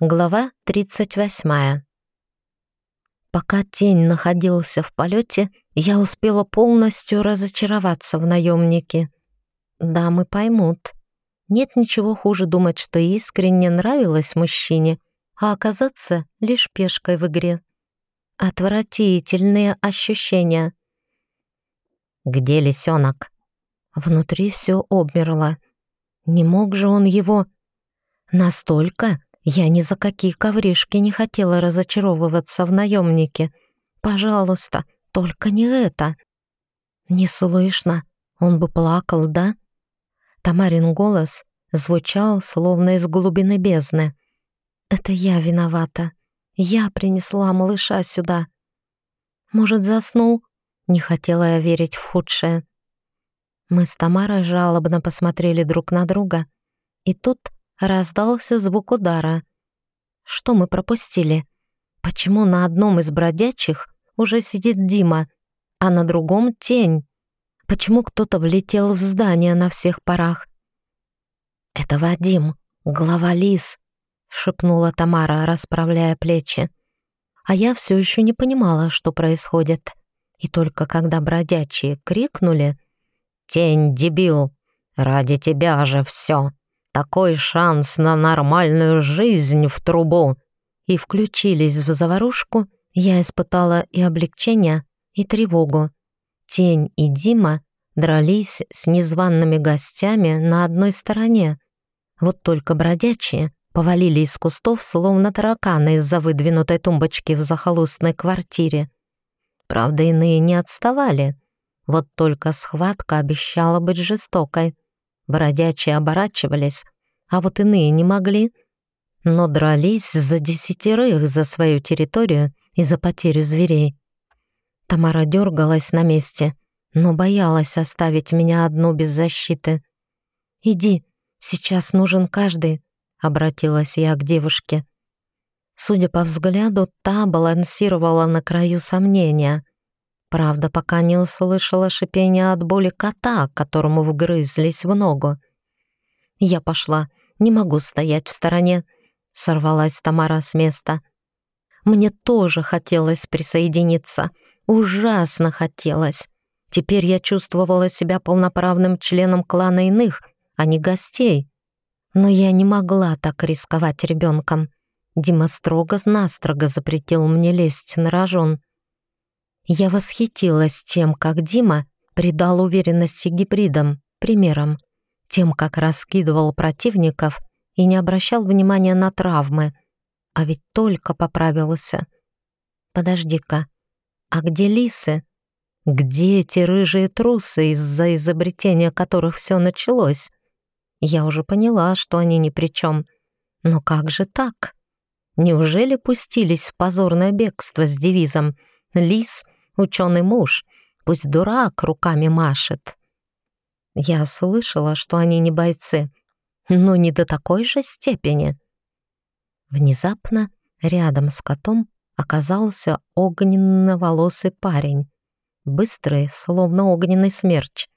Глава 38. Пока тень находился в полете, я успела полностью разочароваться в наемнике. Дамы поймут. Нет ничего хуже думать, что искренне нравилось мужчине, а оказаться лишь пешкой в игре. Отвратительные ощущения. «Где лисенок?» Внутри все обмерло. Не мог же он его... Настолько, я ни за какие ковришки не хотела разочаровываться в наемнике. Пожалуйста, только не это. Не слышно. Он бы плакал, да? Тамарин голос звучал, словно из глубины бездны. «Это я виновата. Я принесла малыша сюда. Может, заснул?» Не хотела я верить в худшее. Мы с Тамарой жалобно посмотрели друг на друга. И тут раздался звук удара. Что мы пропустили? Почему на одном из бродячих уже сидит Дима, а на другом — тень? Почему кто-то влетел в здание на всех парах? «Это Вадим, глава лис», — шепнула Тамара, расправляя плечи. А я все еще не понимала, что происходит. И только когда бродячие крикнули «Тень, дебил! Ради тебя же все!» Такой шанс на нормальную жизнь в трубу!» И включились в заварушку, я испытала и облегчение, и тревогу. Тень и Дима дрались с незваными гостями на одной стороне. Вот только бродячие повалили из кустов, словно тараканы из-за выдвинутой тумбочки в захолустной квартире. Правда, иные не отставали. Вот только схватка обещала быть жестокой. Бродячие оборачивались, а вот иные не могли, но дрались за десятерых за свою территорию и за потерю зверей. Тамара дергалась на месте, но боялась оставить меня одну без защиты. «Иди, сейчас нужен каждый», — обратилась я к девушке. Судя по взгляду, та балансировала на краю сомнения. Правда, пока не услышала шипения от боли кота, которому вгрызлись в ногу. Я пошла, не могу стоять в стороне, сорвалась Тамара с места. Мне тоже хотелось присоединиться, ужасно хотелось. Теперь я чувствовала себя полноправным членом клана иных, а не гостей. Но я не могла так рисковать ребенком. Дима строго-настрого запретил мне лезть на рожон. Я восхитилась тем, как Дима придал уверенности гибридам, примером, тем, как раскидывал противников и не обращал внимания на травмы. А ведь только поправился. Подожди-ка, а где лисы? Где эти рыжие трусы, из-за изобретения которых все началось? Я уже поняла, что они ни при чем. Но как же так? Неужели пустились в позорное бегство с девизом «Лис — ученый муж, пусть дурак руками машет. Я слышала, что они не бойцы, но не до такой же степени. Внезапно рядом с котом оказался огненно-волосый парень, быстрый, словно огненный смерч.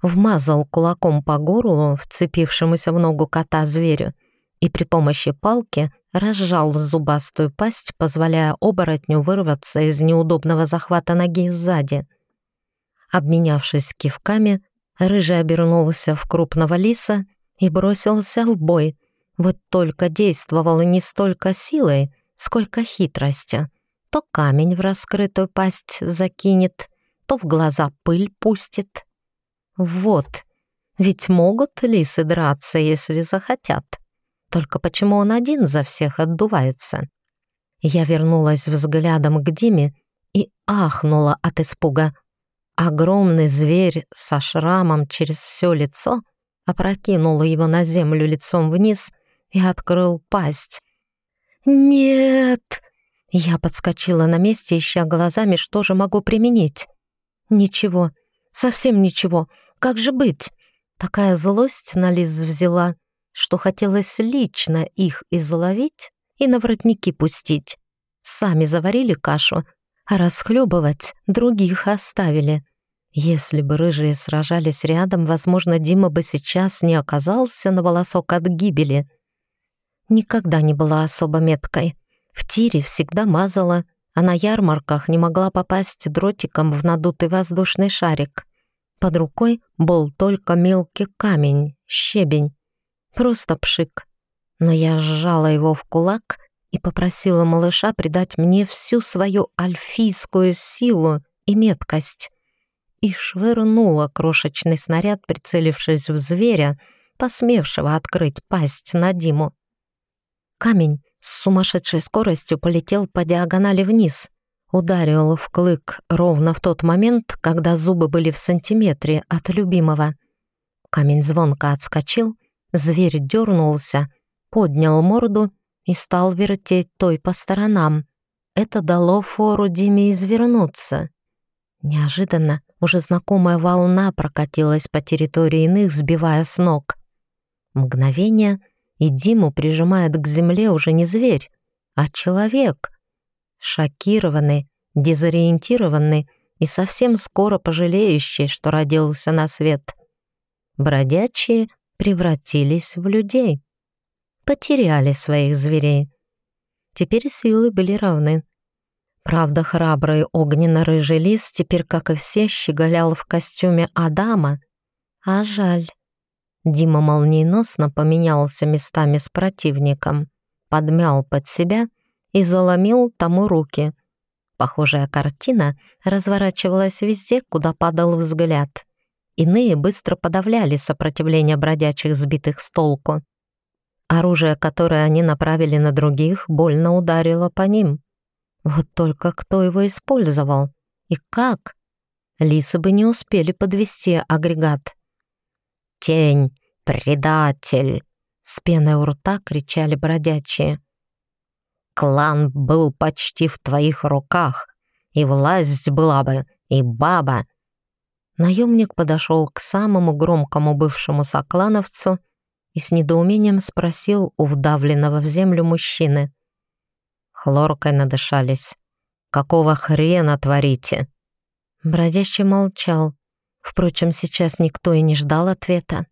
Вмазал кулаком по горлу вцепившемуся в ногу кота зверю и при помощи палки разжал зубастую пасть, позволяя оборотню вырваться из неудобного захвата ноги сзади. Обменявшись кивками, рыжий обернулся в крупного лиса и бросился в бой. Вот только действовал не столько силой, сколько хитростью. То камень в раскрытую пасть закинет, то в глаза пыль пустит. Вот, ведь могут лисы драться, если захотят. Только почему он один за всех отдувается? Я вернулась взглядом к Диме и ахнула от испуга. Огромный зверь со шрамом через все лицо опрокинул его на землю лицом вниз и открыл пасть. «Нет!» Я подскочила на месте, ища глазами, что же могу применить. «Ничего, совсем ничего. Как же быть?» Такая злость на Лиз взяла что хотелось лично их изловить и на воротники пустить. Сами заварили кашу, а расхлебывать других оставили. Если бы рыжие сражались рядом, возможно, Дима бы сейчас не оказался на волосок от гибели. никогда не была особо меткой. В тире всегда мазала, а на ярмарках не могла попасть дротиком в надутый воздушный шарик. Под рукой был только мелкий камень, щебень. Просто пшик. Но я сжала его в кулак и попросила малыша придать мне всю свою альфийскую силу и меткость. И швырнула крошечный снаряд, прицелившись в зверя, посмевшего открыть пасть на Диму. Камень с сумасшедшей скоростью полетел по диагонали вниз, ударил в клык ровно в тот момент, когда зубы были в сантиметре от любимого. Камень звонко отскочил, зверь дернулся, поднял морду и стал вертеть той по сторонам. Это дало фору Диме извернуться. Неожиданно уже знакомая волна прокатилась по территории иных, сбивая с ног. Мгновение, и Диму прижимает к земле уже не зверь, а человек. Шокированный, дезориентированный и совсем скоро пожалеющий, что родился на свет. Бродячие превратились в людей. Потеряли своих зверей. Теперь силы были равны. Правда, храбрый огненно-рыжий лис теперь, как и все, щеголял в костюме Адама. А жаль. Дима молниеносно поменялся местами с противником, подмял под себя и заломил тому руки. Похожая картина разворачивалась везде, куда падал взгляд. Иные быстро подавляли сопротивление бродячих, сбитых с толку. Оружие, которое они направили на других, больно ударило по ним. Вот только кто его использовал? И как? Лисы бы не успели подвести агрегат. «Тень! Предатель!» С пеной у рта кричали бродячие. «Клан был почти в твоих руках, и власть была бы, и баба!» Наемник подошел к самому громкому бывшему соклановцу и с недоумением спросил у вдавленного в землю мужчины. Хлоркой надышались. «Какого хрена творите?» Бродящий молчал, Впрочем, сейчас никто и не ждал ответа.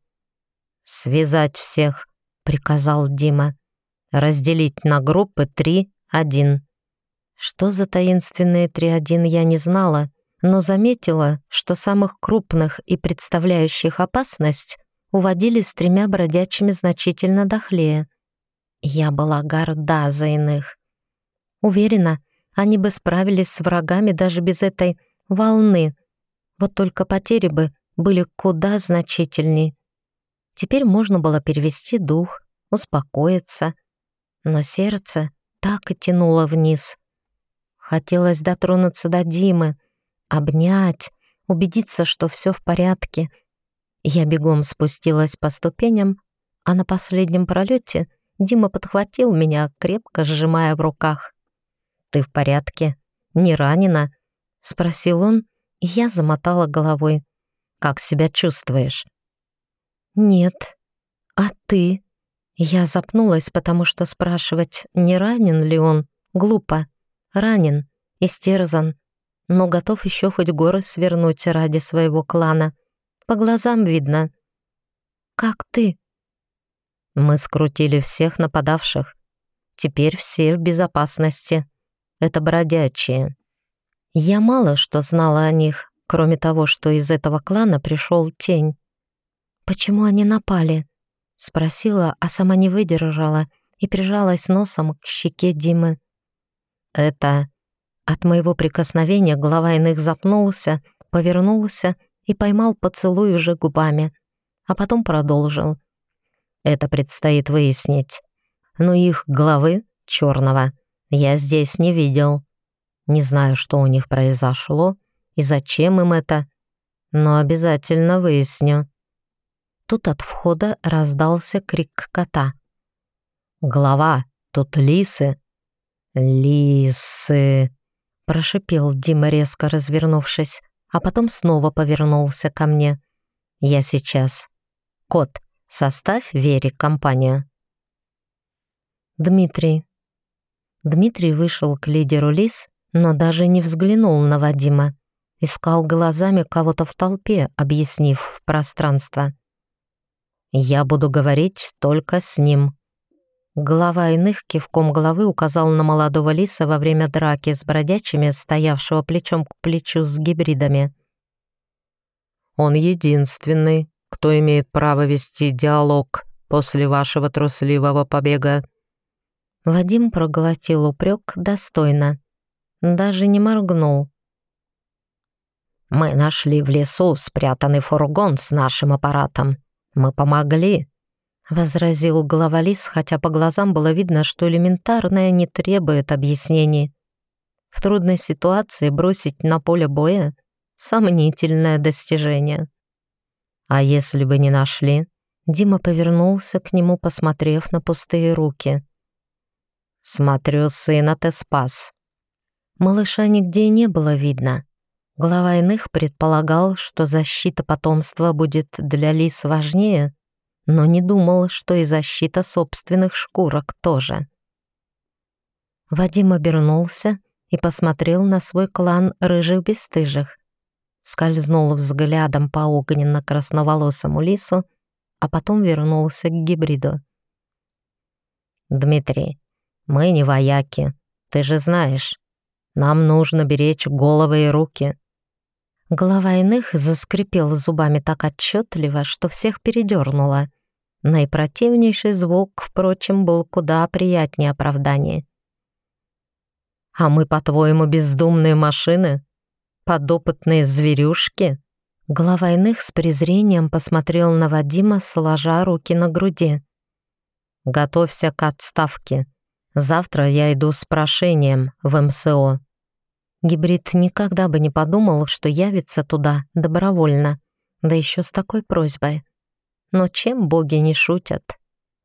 «Связать всех», — приказал Дима. «Разделить на группы три-один». Что за таинственные три-один, я не знала, но заметила, что самых крупных и представляющих опасность уводили с тремя бродячими значительно дохлее. Я была горда за иных. Уверена, они бы справились с врагами даже без этой волны, вот только потери бы были куда значительней. Теперь можно было перевести дух, успокоиться. Но сердце так и тянуло вниз. Хотелось дотронуться до Димы, обнять, убедиться, что все в порядке. Я бегом спустилась по ступеням, а на последнем пролете Дима подхватил меня, крепко сжимая в руках. «Ты в порядке? Не ранена?» — спросил он, я замотала головой. «Как себя чувствуешь?» «Нет. А ты?» Я запнулась, потому что спрашивать, не ранен ли он, глупо. Ранен, истерзан, но готов еще хоть горы свернуть ради своего клана. По глазам видно. «Как ты?» Мы скрутили всех нападавших. Теперь все в безопасности. Это бродячие. Я мало что знала о них, кроме того, что из этого клана пришел тень. «Почему они напали?» — спросила, а сама не выдержала и прижалась носом к щеке Димы. «Это...» От моего прикосновения голова иных запнулся, повернулся и поймал поцелуй уже губами, а потом продолжил. «Это предстоит выяснить. Но их главы, черного, я здесь не видел». Не знаю, что у них произошло и зачем им это, но обязательно выясню. Тут от входа раздался крик кота. «Глава, тут лисы!» «Лисы!» — прошипел Дима, резко развернувшись, а потом снова повернулся ко мне. «Я сейчас. Кот, составь Вере компанию». Дмитрий. Дмитрий вышел к лидеру лис но даже не взглянул на Вадима. Искал глазами кого-то в толпе, объяснив пространство. «Я буду говорить только с ним». Глава иных кивком головы указал на молодого лиса во время драки с бродячими, стоявшего плечом к плечу с гибридами. «Он единственный, кто имеет право вести диалог после вашего трусливого побега». Вадим проглотил упрек достойно. Даже не моргнул. «Мы нашли в лесу спрятанный фургон с нашим аппаратом. Мы помогли», — возразил глава лис, хотя по глазам было видно, что элементарное не требует объяснений. В трудной ситуации бросить на поле боя — сомнительное достижение. А если бы не нашли? Дима повернулся к нему, посмотрев на пустые руки. «Смотрю, сына ты спас». Малыша нигде не было видно. Глава иных предполагал, что защита потомства будет для лис важнее, но не думал, что и защита собственных шкурок тоже. Вадим обернулся и посмотрел на свой клан рыжих бесстыжих. Скользнул взглядом по огненно-красноволосому лису, а потом вернулся к гибриду. «Дмитрий, мы не вояки, ты же знаешь. Нам нужно беречь головы и руки». Голова иных заскрипел зубами так отчетливо, что всех передернуло. Наипротивнейший звук, впрочем, был куда приятнее оправдания. «А мы, по-твоему, бездумные машины? Подопытные зверюшки?» Глава иных с презрением посмотрел на Вадима, сложа руки на груди. «Готовься к отставке. Завтра я иду с прошением в МСО». Гибрид никогда бы не подумал, что явится туда добровольно, да еще с такой просьбой. Но чем боги не шутят?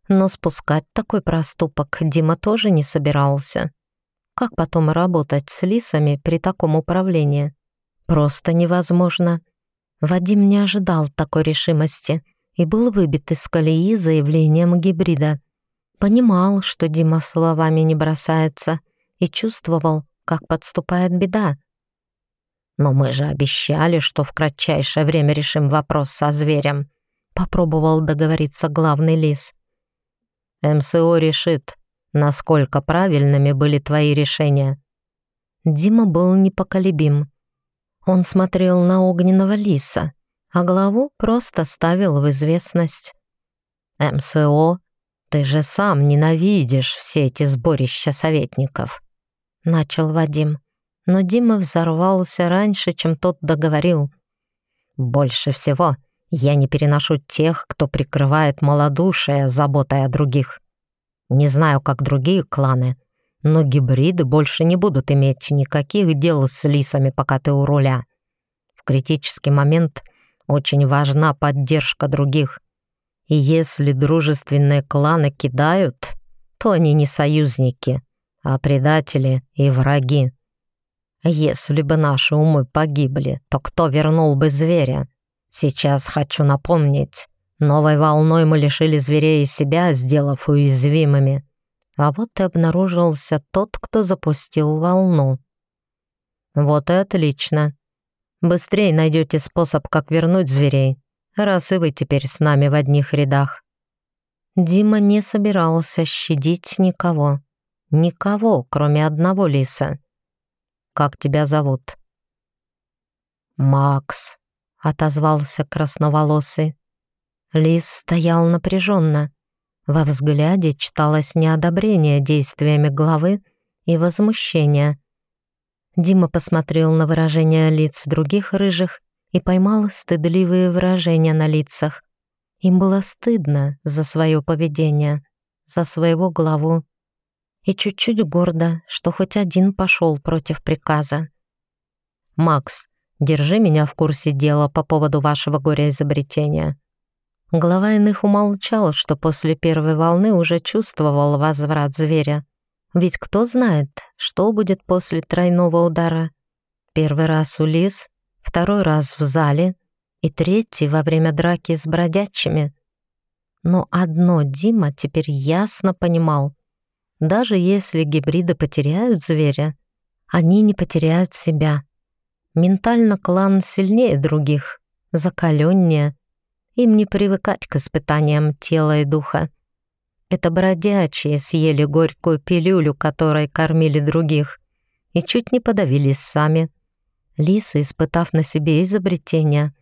Но спускать такой проступок Дима тоже не собирался. Как потом работать с лисами при таком управлении? Просто невозможно. Вадим не ожидал такой решимости и был выбит из колеи заявлением гибрида. Понимал, что Дима словами не бросается, и чувствовал, как подступает беда. Но мы же обещали, что в кратчайшее время решим вопрос со зверем. Попробовал договориться главный лис. МСО решит, насколько правильными были твои решения. Дима был непоколебим. Он смотрел на огненного лиса, а главу просто ставил в известность. «МСО, ты же сам ненавидишь все эти сборища советников», — начал Вадим. Но Дима взорвался раньше, чем тот договорил. «Больше всего я не переношу тех, кто прикрывает малодушие заботой о других. Не знаю, как другие кланы, но гибриды больше не будут иметь никаких дел с лисами, пока ты у руля. В критический момент очень важна поддержка других. И если дружественные кланы кидают, то они не союзники, а предатели и враги. Если бы наши умы погибли, то кто вернул бы зверя? Сейчас хочу напомнить, новой волной мы лишили зверей себя, сделав уязвимыми. А вот и обнаружился тот, кто запустил волну. Вот и отлично. Быстрее найдете способ, как вернуть зверей, раз и вы теперь с нами в одних рядах. Дима не собирался щадить никого. Никого, кроме одного лиса. Как тебя зовут? Макс отозвался красноволосый. Лис стоял напряженно. Во взгляде читалось неодобрение действиями главы и возмущение. Дима посмотрел на выражения лиц других рыжих и поймал стыдливые выражения на лицах. Им было стыдно за свое поведение, за своего главу. И чуть-чуть гордо, что хоть один пошел против приказа. «Макс, Держи меня в курсе дела по поводу вашего горя-изобретения». Глава иных умолчал, что после первой волны уже чувствовал возврат зверя. Ведь кто знает, что будет после тройного удара. Первый раз у лис, второй раз в зале и третий во время драки с бродячими. Но одно Дима теперь ясно понимал. Даже если гибриды потеряют зверя, они не потеряют себя. Ментально клан сильнее других, закаленнее. Им не привыкать к испытаниям тела и духа. Это бродячие съели горькую пилюлю, которой кормили других, и чуть не подавились сами. Лисы, испытав на себе изобретение,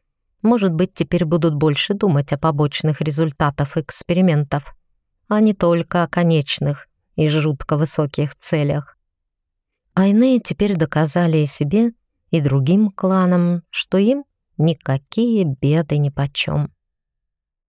может быть, теперь будут больше думать о побочных результатах экспериментов, а не только о конечных и жутко высоких целях. А иные теперь доказали и себе, и другим кланам, что им никакие беды нипочем.